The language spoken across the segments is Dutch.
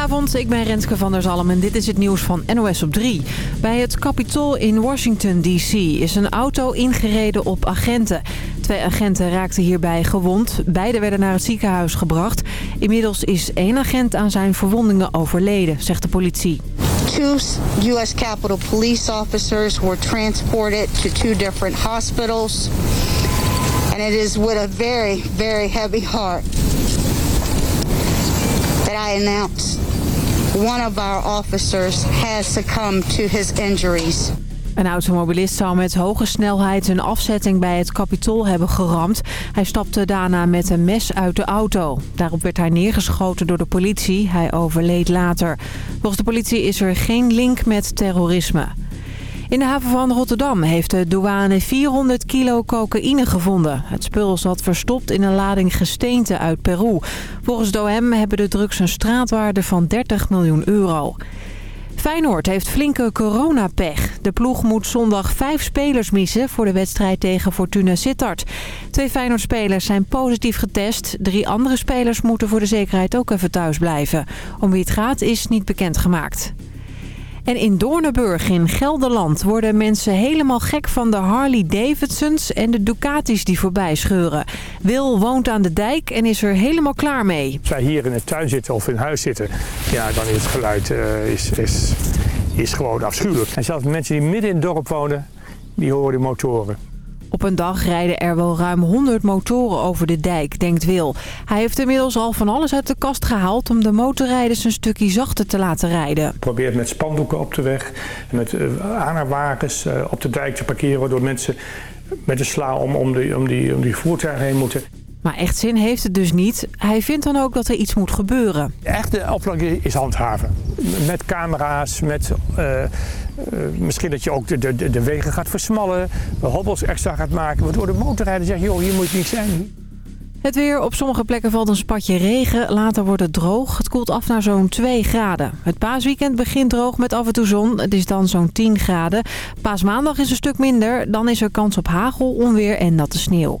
Goedenavond, ik ben Renske van der Zalm en dit is het nieuws van NOS op 3. Bij het Capitool in Washington D.C. is een auto ingereden op agenten. Twee agenten raakten hierbij gewond. Beide werden naar het ziekenhuis gebracht. Inmiddels is één agent aan zijn verwondingen overleden, zegt de politie. Two U.S. Capitol Police officers were transported to two different hospitals. And it is with a very, very heavy heart that I announce one of our officers has succumbed to his injuries. Een automobilist zou met hoge snelheid een afzetting bij het Capitool hebben geramd. Hij stapte daarna met een mes uit de auto. Daarop werd hij neergeschoten door de politie. Hij overleed later. Volgens de politie is er geen link met terrorisme. In de haven van Rotterdam heeft de douane 400 kilo cocaïne gevonden. Het spul zat verstopt in een lading gesteente uit Peru. Volgens de OM hebben de drugs een straatwaarde van 30 miljoen euro. Feyenoord heeft flinke coronapech. De ploeg moet zondag vijf spelers missen voor de wedstrijd tegen Fortuna Sittard. Twee Feyenoord-spelers zijn positief getest. Drie andere spelers moeten voor de zekerheid ook even thuis blijven. Om wie het gaat is niet bekendgemaakt. En in Doornenburg in Gelderland worden mensen helemaal gek van de Harley Davidsons en de Ducatis die voorbij scheuren. Wil woont aan de dijk en is er helemaal klaar mee. Als wij hier in de tuin zitten of in huis zitten, ja, dan is het geluid uh, is, is, is gewoon afschuwelijk. En zelfs mensen die midden in het dorp wonen, die horen die motoren. Op een dag rijden er wel ruim 100 motoren over de dijk, denkt Wil. Hij heeft inmiddels al van alles uit de kast gehaald om de motorrijders een stukje zachter te laten rijden. Probeert met spandoeken op de weg, met uh, aanhangwagens uh, op de dijk te parkeren... waardoor mensen met een sla om, om, die, om, die, om die voertuigen heen moeten. Maar echt zin heeft het dus niet. Hij vindt dan ook dat er iets moet gebeuren. De echte oplossing is handhaven. Met camera's, met... Uh, Uh, misschien dat je ook de, de, de wegen gaat versmallen, hobbels extra gaat maken. Waardoor de motorrijder zegt, joh, hier moet je niet zijn. Het weer. Op sommige plekken valt een spatje regen. Later wordt het droog. Het koelt af naar zo'n 2 graden. Het paasweekend begint droog met af en toe zon. Het is dan zo'n 10 graden. Paasmaandag is een stuk minder. Dan is er kans op hagel, onweer en natte sneeuw.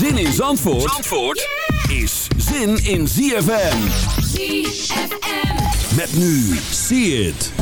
Zin in Zandvoort, Zandvoort is zin in ZFM. ZFM. Met nu, see it.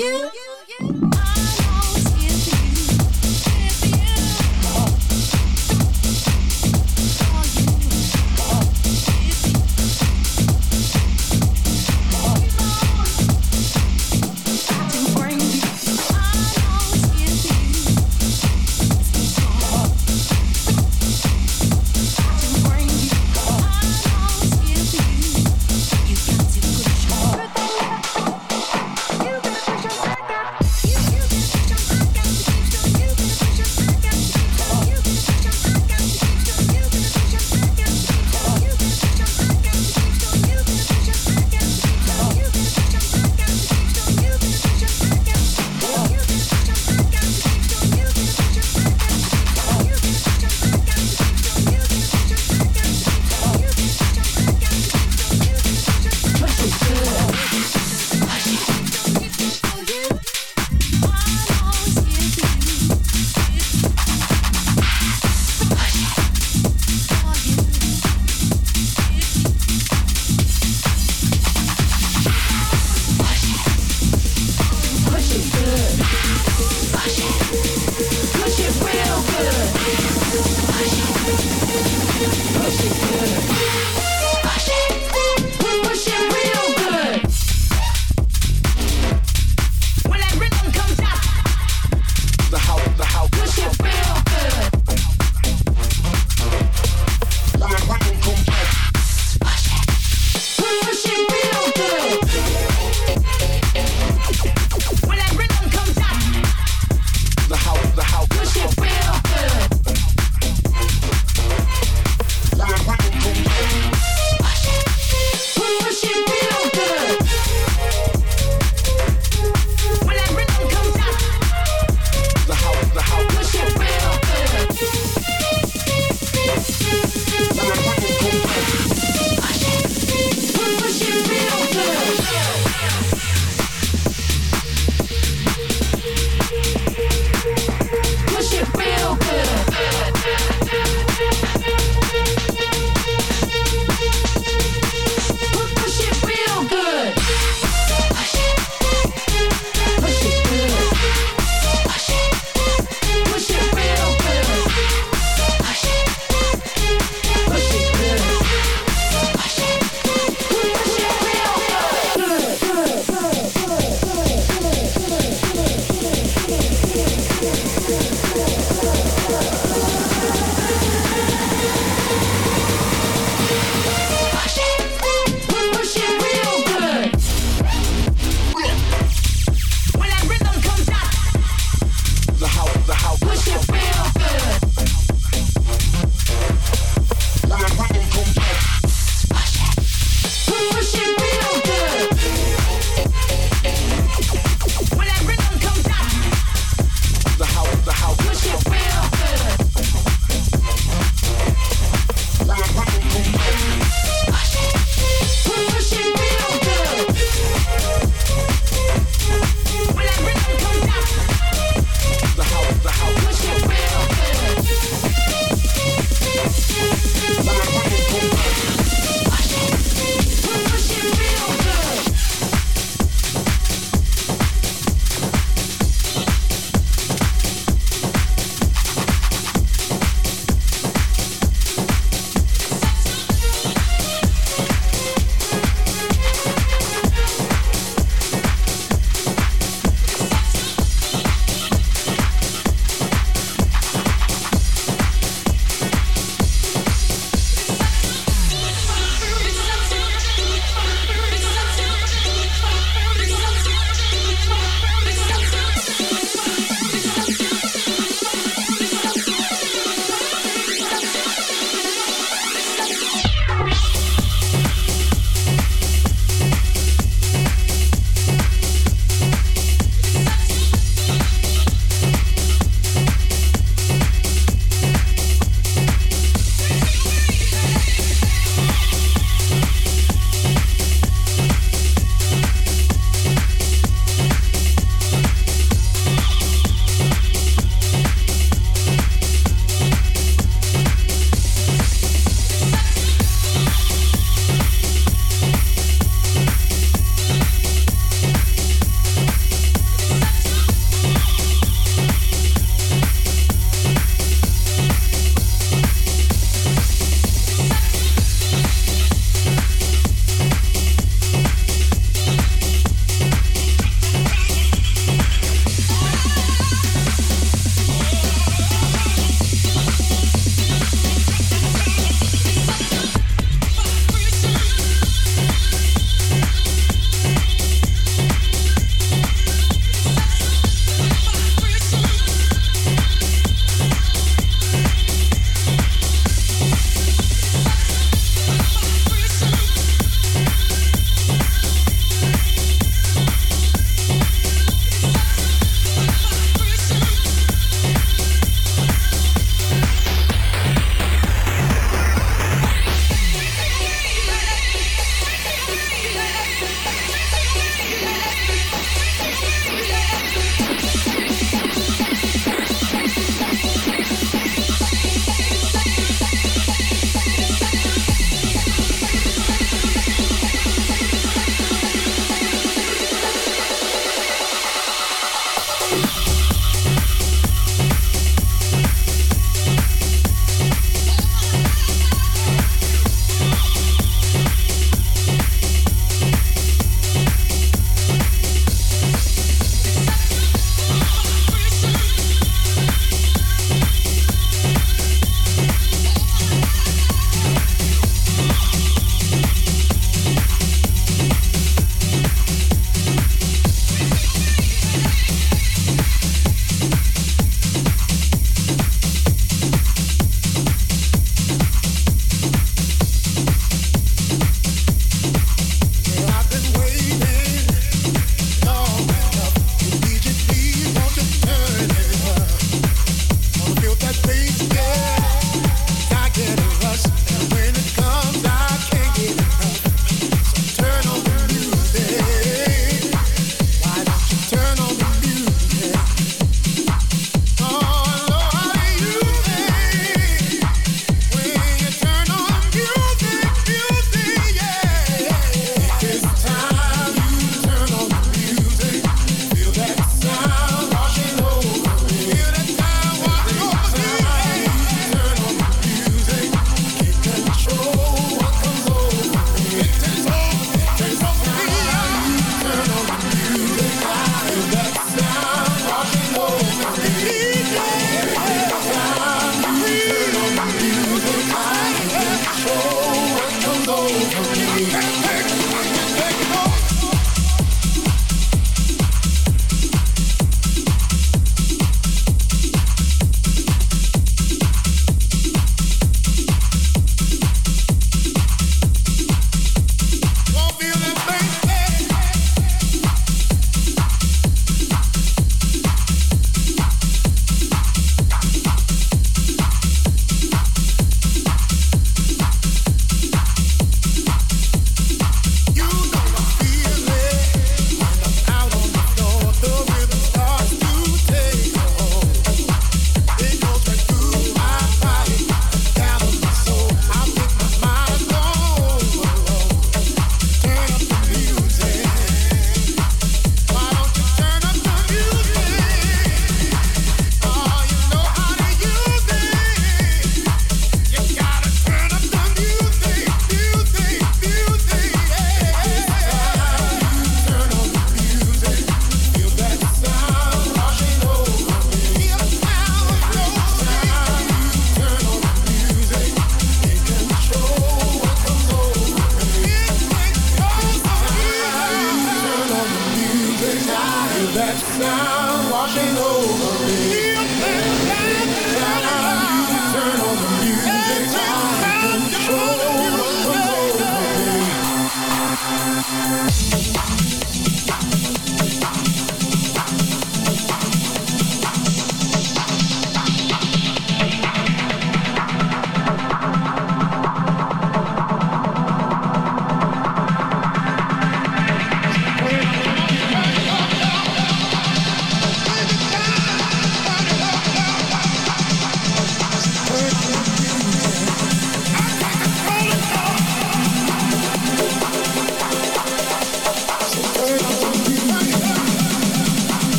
you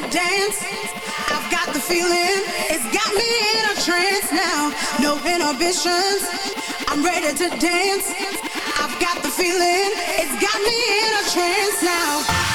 to dance. I've got the feeling, it's got me in a trance now. No inhibitions, I'm ready to dance. I've got the feeling, it's got me in a trance now.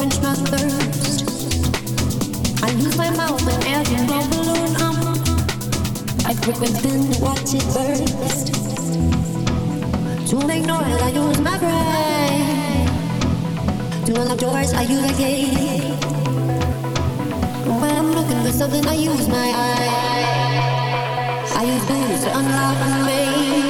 Quench my thirst. I use my mouth and air to my balloon. I grip within to watch it burst. To make noise, I use my brain. To unlock doors, I use a key. When I'm looking for something, I use my eye. I use booze to unlock me. I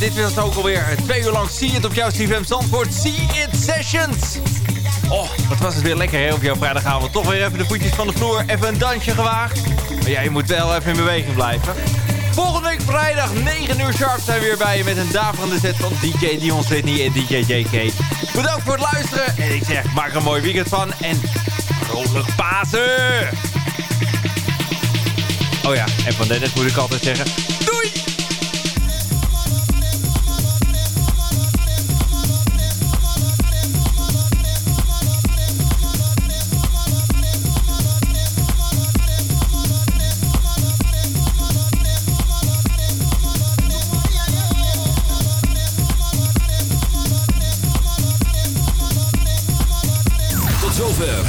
dit was ook alweer twee uur lang See It op jouw CFM Zandvoort. See It Sessions. Oh, wat was het weer lekker hè, op jouw vrijdagavond. Toch weer even de voetjes van de vloer, even een dansje gewaagd. Maar ja, je moet wel even in beweging blijven. Volgende week vrijdag 9 uur sharp zijn we weer bij je met een daverende set van DJ Dion Sydney en DJ JK. Bedankt voor het luisteren en ik zeg maak er een mooi weekend van en vrolijk Pasen! Oh ja, en van Dennis moet ik altijd zeggen